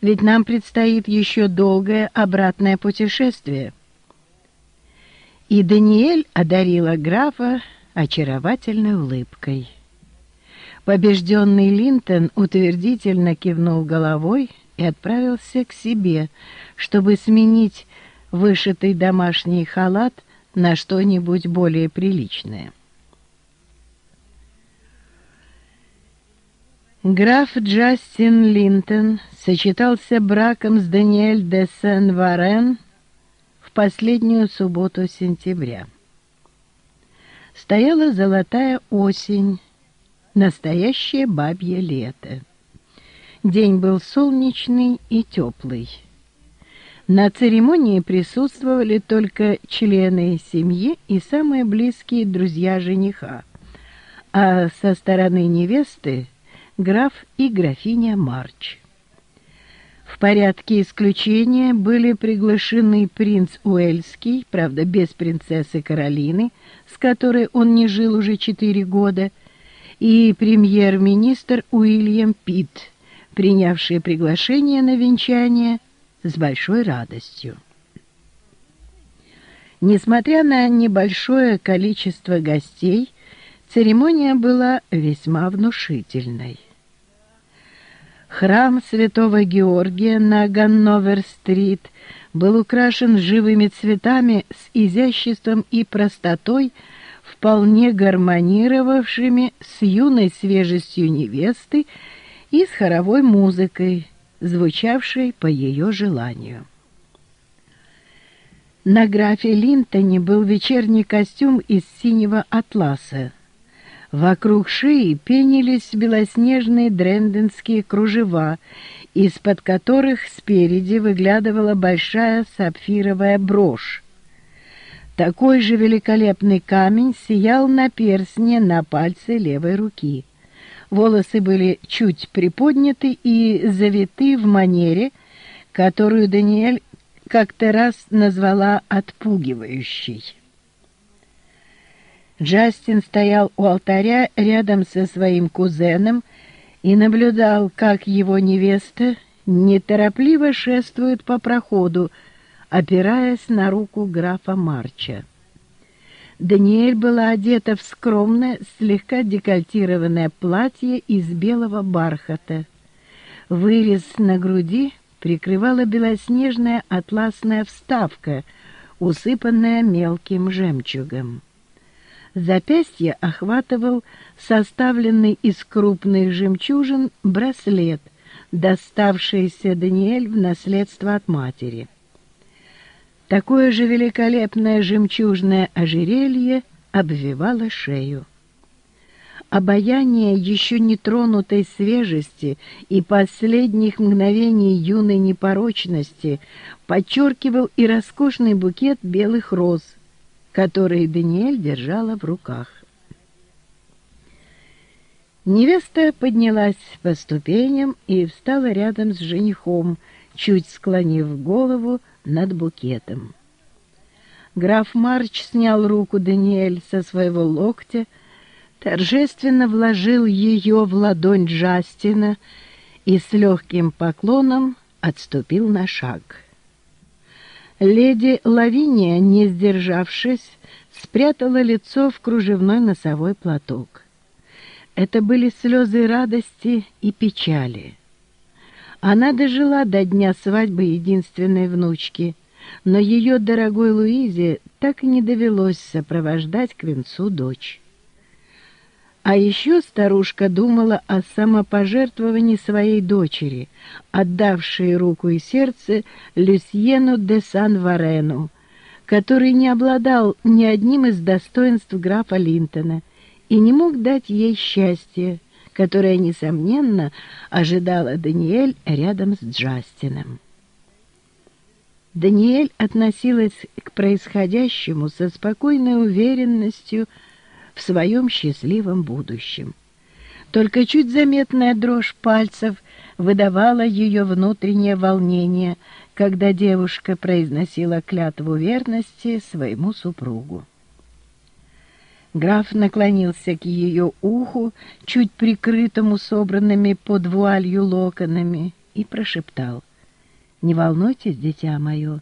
ведь нам предстоит еще долгое обратное путешествие. И Даниэль одарила графа очаровательной улыбкой. Побежденный Линтон утвердительно кивнул головой и отправился к себе, чтобы сменить вышитый домашний халат на что-нибудь более приличное. Граф Джастин Линтон сочетался браком с Даниэль де Сен-Варен в последнюю субботу сентября. Стояла золотая осень, настоящее бабье лето. День был солнечный и теплый. На церемонии присутствовали только члены семьи и самые близкие друзья жениха, а со стороны невесты граф и графиня Марч. В порядке исключения были приглашены принц Уэльский, правда, без принцессы Каролины, с которой он не жил уже четыре года, и премьер-министр Уильям Питт, принявший приглашение на венчание с большой радостью. Несмотря на небольшое количество гостей, церемония была весьма внушительной. Храм святого Георгия на Ганновер-стрит был украшен живыми цветами с изяществом и простотой, вполне гармонировавшими с юной свежестью невесты и с хоровой музыкой, звучавшей по ее желанию. На графе Линтоне был вечерний костюм из синего атласа, Вокруг шеи пенились белоснежные дренденские кружева, из-под которых спереди выглядывала большая сапфировая брошь. Такой же великолепный камень сиял на перстне на пальце левой руки. Волосы были чуть приподняты и завиты в манере, которую Даниэль как-то раз назвала «отпугивающей». Джастин стоял у алтаря рядом со своим кузеном и наблюдал, как его невеста неторопливо шествует по проходу, опираясь на руку графа Марча. Даниэль была одета в скромное, слегка декольтированное платье из белого бархата. Вырез на груди прикрывала белоснежная атласная вставка, усыпанная мелким жемчугом. Запястье охватывал составленный из крупных жемчужин браслет, доставшийся Даниэль в наследство от матери. Такое же великолепное жемчужное ожерелье обвивало шею. Обаяние еще не тронутой свежести и последних мгновений юной непорочности подчеркивал и роскошный букет белых роз — которые Даниэль держала в руках. Невеста поднялась по ступеням и встала рядом с женихом, чуть склонив голову над букетом. Граф Марч снял руку Даниэль со своего локтя, торжественно вложил ее в ладонь Джастина и с легким поклоном отступил на шаг. Леди Лавиния, не сдержавшись, спрятала лицо в кружевной носовой платок. Это были слезы радости и печали. Она дожила до дня свадьбы единственной внучки, но ее дорогой Луизе так и не довелось сопровождать к венцу дочь. А еще старушка думала о самопожертвовании своей дочери, отдавшей руку и сердце Люсьену де Сан-Варену, который не обладал ни одним из достоинств графа Линтона и не мог дать ей счастье, которое, несомненно, ожидала Даниэль рядом с Джастином. Даниэль относилась к происходящему со спокойной уверенностью, в своем счастливом будущем. Только чуть заметная дрожь пальцев выдавала ее внутреннее волнение, когда девушка произносила клятву верности своему супругу. Граф наклонился к ее уху, чуть прикрытому собранными под вуалью локонами, и прошептал — Не волнуйтесь, дитя мое,